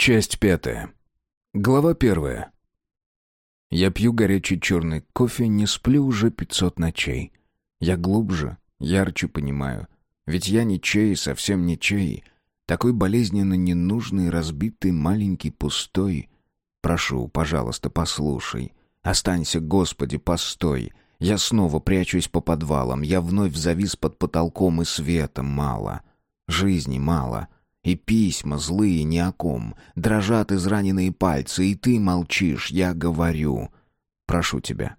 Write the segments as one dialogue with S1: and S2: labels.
S1: Часть пятая. Глава первая. Я пью горячий черный кофе, не сплю уже пятьсот ночей. Я глубже, ярче понимаю. Ведь я не чей, совсем не чей. Такой болезненно ненужный, разбитый, маленький, пустой. Прошу, пожалуйста, послушай. Останься, Господи, постой. Я снова прячусь по подвалам. Я вновь завис под потолком, и света мало. Жизни мало. И письма злые ни о ком. Дрожат израненные пальцы, и ты молчишь, я говорю. Прошу тебя,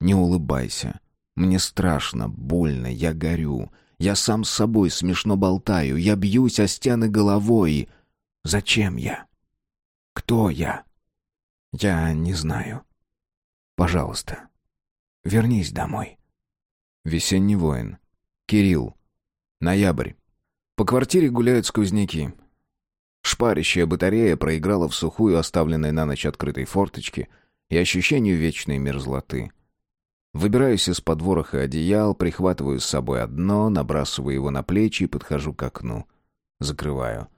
S1: не улыбайся. Мне страшно, больно, я горю. Я сам с собой смешно болтаю, я бьюсь о стены головой. Зачем я? Кто я? Я не знаю. Пожалуйста, вернись домой. Весенний воин. Кирилл. Ноябрь. По квартире гуляют сквозняки. Шпарящая батарея проиграла в сухую, оставленной на ночь открытой форточке, и ощущению вечной мерзлоты. Выбираюсь из-под вороха одеял, прихватываю с собой одно, набрасываю его на плечи и подхожу к окну. Закрываю.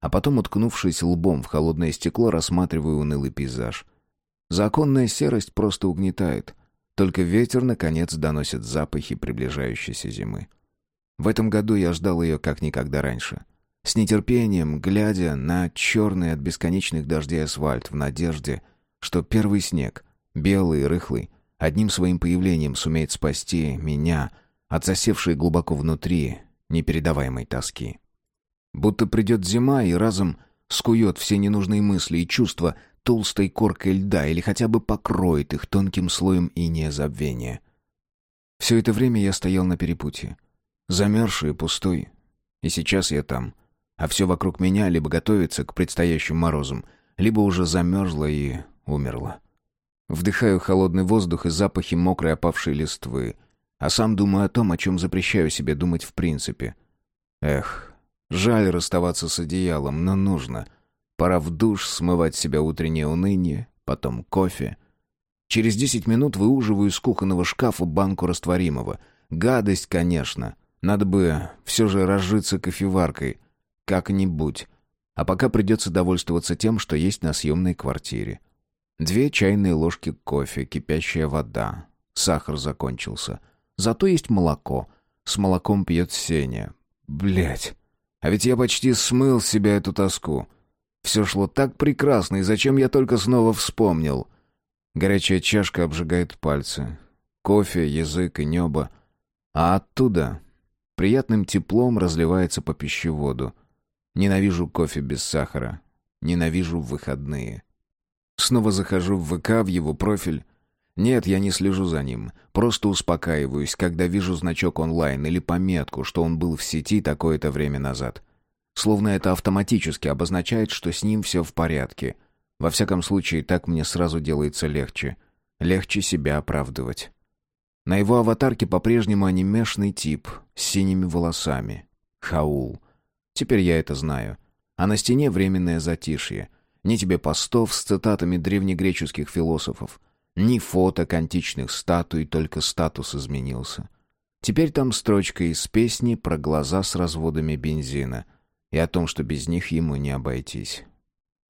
S1: А потом, уткнувшись лбом в холодное стекло, рассматриваю унылый пейзаж. Законная серость просто угнетает. Только ветер, наконец, доносит запахи приближающейся зимы. В этом году я ждал ее как никогда раньше. С нетерпением, глядя на черный от бесконечных дождей асфальт в надежде, что первый снег, белый и рыхлый, одним своим появлением сумеет спасти меня от засевшей глубоко внутри непередаваемой тоски. Будто придет зима и разом скует все ненужные мысли и чувства толстой коркой льда или хотя бы покроет их тонким слоем инея забвения. Все это время я стоял на перепутье. Замерзший и пустой. И сейчас я там. А все вокруг меня либо готовится к предстоящим морозам, либо уже замерзло и умерло. Вдыхаю холодный воздух и запахи мокрой опавшей листвы, а сам думаю о том, о чем запрещаю себе думать в принципе. Эх, жаль расставаться с одеялом, но нужно. Пора в душ смывать себя утреннее уныние, потом кофе. Через десять минут выуживаю из кухонного шкафа банку растворимого. Гадость, конечно, надо бы все же разжиться кофеваркой. Как-нибудь. А пока придется довольствоваться тем, что есть на съемной квартире. Две чайные ложки кофе, кипящая вода. Сахар закончился. Зато есть молоко. С молоком пьет Сеня. Блять. А ведь я почти смыл с себя эту тоску. Все шло так прекрасно, и зачем я только снова вспомнил? Горячая чашка обжигает пальцы. Кофе, язык и небо. А оттуда приятным теплом разливается по пищеводу. Ненавижу кофе без сахара. Ненавижу выходные. Снова захожу в ВК, в его профиль. Нет, я не слежу за ним. Просто успокаиваюсь, когда вижу значок онлайн или пометку, что он был в сети такое-то время назад. Словно это автоматически обозначает, что с ним все в порядке. Во всяком случае, так мне сразу делается легче. Легче себя оправдывать. На его аватарке по-прежнему анимешный тип с синими волосами. Хаул. Теперь я это знаю. А на стене временное затишье. Ни тебе постов с цитатами древнегреческих философов, ни фоток античных статуй, только статус изменился. Теперь там строчка из песни про глаза с разводами бензина и о том, что без них ему не обойтись.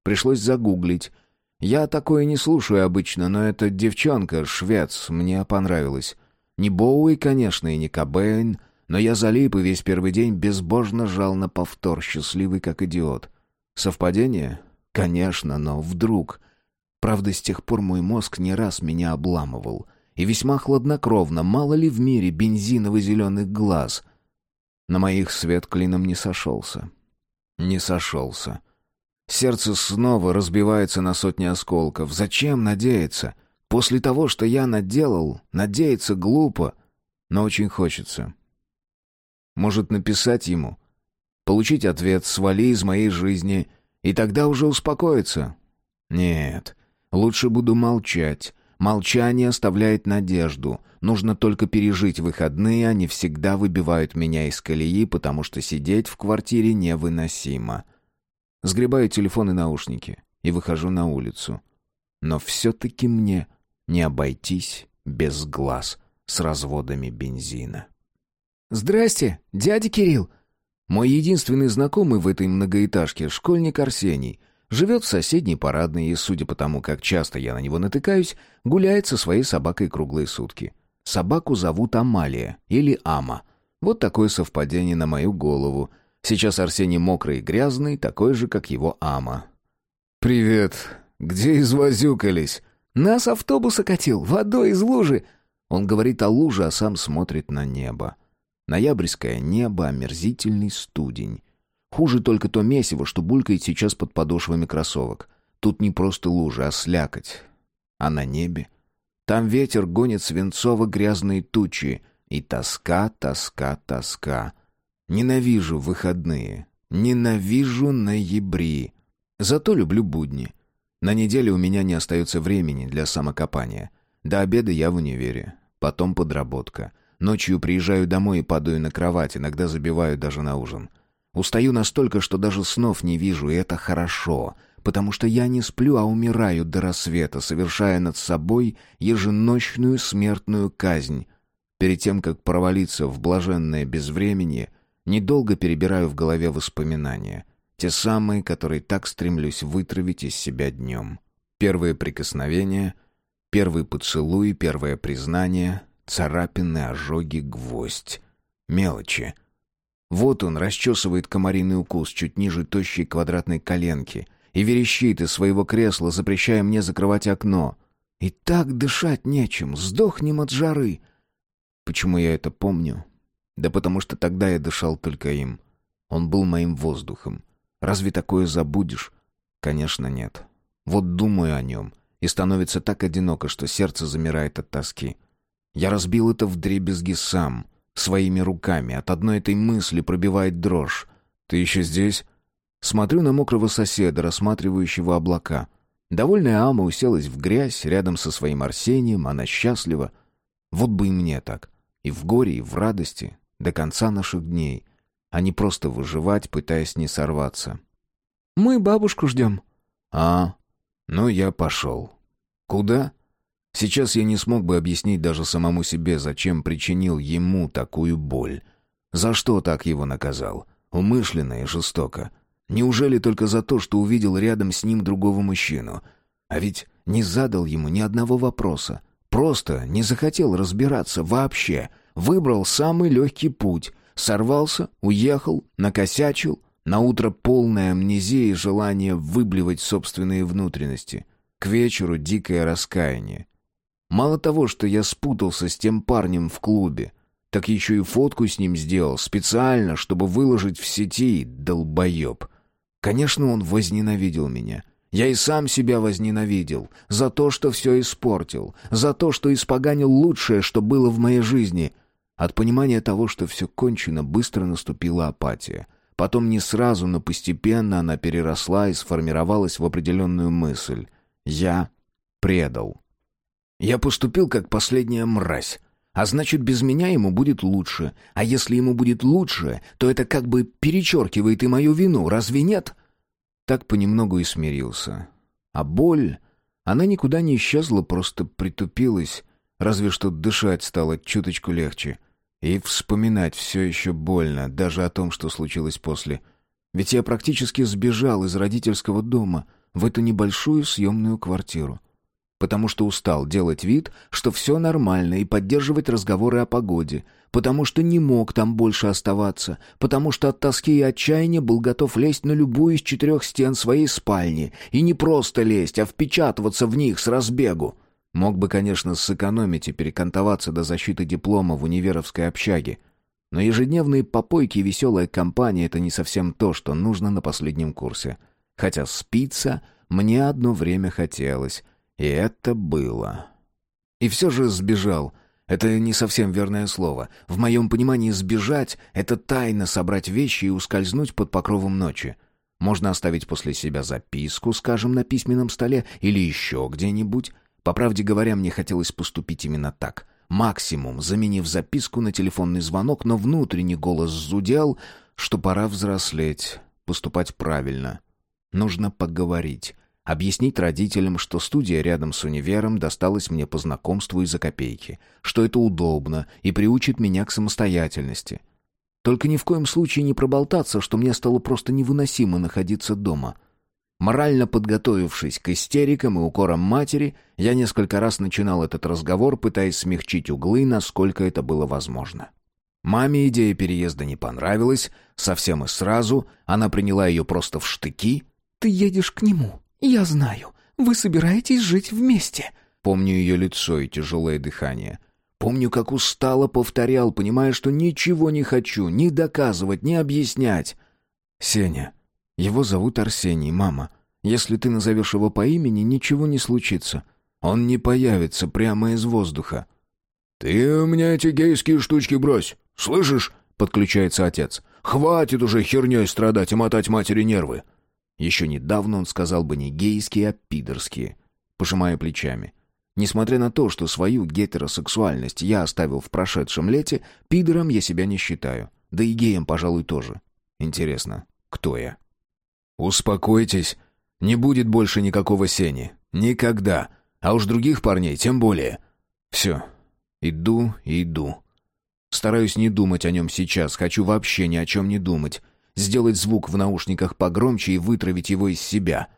S1: Пришлось загуглить, я такое не слушаю обычно, но эта девчонка, швец, мне понравилась. Не Боуи, конечно, и не Кобейн, но я залип и весь первый день безбожно жал на повтор, счастливый как идиот. Совпадение? Конечно, но вдруг... Правда, с тех пор мой мозг не раз меня обламывал. И весьма хладнокровно, мало ли в мире бензиново-зеленых глаз. На моих свет клином не сошелся. Не сошелся. Сердце снова разбивается на сотни осколков. Зачем надеяться? После того, что я наделал, надеяться глупо, но очень хочется. Может, написать ему? Получить ответ «свали из моей жизни» и тогда уже успокоиться? Нет, лучше буду молчать. Молчание оставляет надежду. Нужно только пережить выходные, они всегда выбивают меня из колеи, потому что сидеть в квартире невыносимо. Сгребаю телефон и наушники и выхожу на улицу. Но все-таки мне не обойтись без глаз с разводами бензина.
S2: «Здрасте, дядя Кирилл!»
S1: Мой единственный знакомый в этой многоэтажке — школьник Арсений. Живет в соседней парадной и, судя по тому, как часто я на него натыкаюсь, гуляет со своей собакой круглые сутки. Собаку зовут Амалия или Ама. Вот такое совпадение на мою голову. Сейчас Арсений мокрый и грязный, такой же, как его Ама. «Привет. Где извозюкались?» «Нас автобус окатил, водой из лужи». Он говорит о луже, а сам смотрит на небо. Ноябрьское небо, омерзительный студень. Хуже только то месиво, что булькает сейчас под подошвами кроссовок. Тут не просто лужа, а слякоть. А на небе? Там ветер гонит свинцово-грязные тучи. И тоска, тоска, тоска. Ненавижу выходные. Ненавижу ноябри. Зато люблю будни. На неделе у меня не остается времени для самокопания. До обеда я в универе. Потом подработка. Ночью приезжаю домой и падаю на кровать, иногда забиваю даже на ужин. Устаю настолько, что даже снов не вижу, и это хорошо, потому что я не сплю, а умираю до рассвета, совершая над собой еженочную смертную казнь. Перед тем, как провалиться в блаженное безвременье, недолго перебираю в голове воспоминания. Те самые, которые так стремлюсь вытравить из себя днем. Первые прикосновения, первый поцелуй, первое признание, царапины, ожоги, гвоздь. Мелочи. Вот он расчесывает комариный укус чуть ниже тощей квадратной коленки и верещит из своего кресла, запрещая мне закрывать окно. И так дышать нечем, сдохнем от жары. Почему я это помню? Да потому что тогда я дышал только им. Он был моим воздухом. Разве такое забудешь? Конечно, нет. Вот думаю о нем, и становится так одиноко, что сердце замирает от тоски. Я разбил это вдребезги сам, своими руками. От одной этой мысли пробивает дрожь. «Ты еще здесь?» Смотрю на мокрого соседа, рассматривающего облака. Довольная Ама уселась в грязь рядом со своим Арсением, она счастлива. Вот бы и мне так. И в горе, и в радости, до конца наших дней а не просто выживать, пытаясь не сорваться.
S2: «Мы бабушку ждем».
S1: «А, ну я пошел». «Куда?» Сейчас я не смог бы объяснить даже самому себе, зачем причинил ему такую боль. За что так его наказал? Умышленно и жестоко. Неужели только за то, что увидел рядом с ним другого мужчину? А ведь не задал ему ни одного вопроса. Просто не захотел разбираться вообще. Выбрал самый легкий путь. Сорвался, уехал, накосячил, наутро полная амнезия и желание выблевать собственные внутренности. К вечеру дикое раскаяние. Мало того, что я спутался с тем парнем в клубе, так еще и фотку с ним сделал, специально, чтобы выложить в сети, долбоеб. Конечно, он возненавидел меня. Я и сам себя возненавидел. За то, что все испортил. За то, что испоганил лучшее, что было в моей жизни. От понимания того, что все кончено, быстро наступила апатия. Потом не сразу, но постепенно она переросла и сформировалась в определенную мысль. Я предал. Я поступил как последняя мразь. А значит, без меня ему будет лучше. А если ему будет лучше, то это как бы перечеркивает и мою вину, разве нет? Так понемногу и смирился. А боль... Она никуда не исчезла, просто притупилась, разве что дышать стало чуточку легче — и вспоминать все еще больно, даже о том, что случилось после. Ведь я практически сбежал из родительского дома в эту небольшую съемную квартиру. Потому что устал делать вид, что все нормально, и поддерживать разговоры о погоде. Потому что не мог там больше оставаться. Потому что от тоски и отчаяния был готов лезть на любую из четырех стен своей спальни. И не просто лезть, а впечатываться в них с разбегу. Мог бы, конечно, сэкономить и перекантоваться до защиты диплома в универовской общаге. Но ежедневные попойки и веселая компания — это не совсем то, что нужно на последнем курсе. Хотя спиться мне одно время хотелось, и это было. И все же сбежал. Это не совсем верное слово. В моем понимании сбежать — это тайно собрать вещи и ускользнуть под покровом ночи. Можно оставить после себя записку, скажем, на письменном столе или еще где-нибудь, по правде говоря, мне хотелось поступить именно так. Максимум, заменив записку на телефонный звонок, но внутренний голос зудел, что пора взрослеть, поступать правильно. Нужно поговорить. Объяснить родителям, что студия рядом с универом досталась мне по знакомству из-за копейки, что это удобно и приучит меня к самостоятельности. Только ни в коем случае не проболтаться, что мне стало просто невыносимо находиться дома — Морально подготовившись к истерикам и укорам матери, я несколько раз начинал этот разговор, пытаясь смягчить углы, насколько это было возможно. Маме идея переезда не понравилась, совсем и сразу, она приняла ее просто в штыки.
S2: «Ты едешь к нему, я знаю. Вы собираетесь жить вместе».
S1: Помню ее лицо и тяжелое дыхание. Помню, как устало повторял, понимая, что ничего не хочу ни доказывать, ни объяснять. «Сеня, его зовут Арсений, мама. Если ты назовешь его по имени, ничего не случится. Он не появится прямо из воздуха».
S3: «Ты у меня эти гейские штучки брось, слышишь?» — подключается отец. «Хватит уже херней страдать и мотать матери нервы».
S1: Еще недавно он сказал бы не гейские, а пидорские. Пожимая плечами. Несмотря на то, что свою гетеросексуальность я оставил в прошедшем лете, пидором я себя не считаю. Да и геем, пожалуй, тоже. Интересно, кто я?
S3: «Успокойтесь. Не будет больше никакого Сени. Никогда. А уж других парней тем более».
S1: «Все. Иду и иду. Стараюсь не думать о нем сейчас. Хочу вообще ни о чем не думать. Сделать звук в наушниках погромче и вытравить его из себя.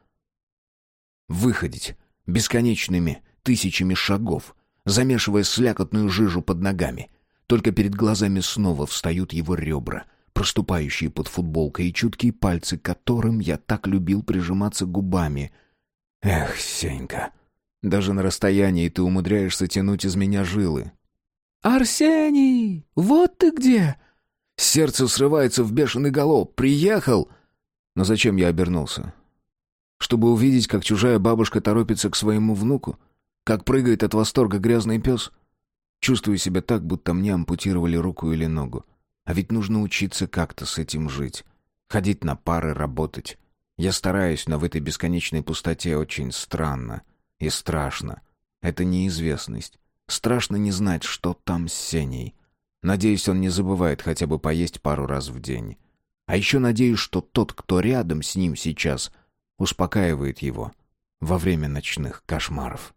S1: Выходить бесконечными тысячами шагов, замешивая слякотную жижу под ногами. Только перед глазами снова встают его ребра — проступающие под футболкой и чуткие пальцы, которым я так любил прижиматься губами. Эх, Сенька, даже на расстоянии ты умудряешься тянуть из меня жилы.
S2: «Арсений, вот ты где!»
S1: Сердце срывается в бешеный галоп. «Приехал!» Но зачем я обернулся? Чтобы увидеть, как чужая бабушка торопится к своему внуку? Как прыгает от восторга грязный пес? Чувствую себя так, будто мне ампутировали руку или ногу. А ведь нужно учиться как-то с этим жить. Ходить на пары, работать. Я стараюсь, но в этой бесконечной пустоте очень странно и страшно. Это неизвестность. Страшно не знать, что там с Сеней. Надеюсь, он не забывает хотя бы поесть пару раз в день. А еще надеюсь, что тот, кто рядом с ним сейчас, успокаивает его во время ночных кошмаров.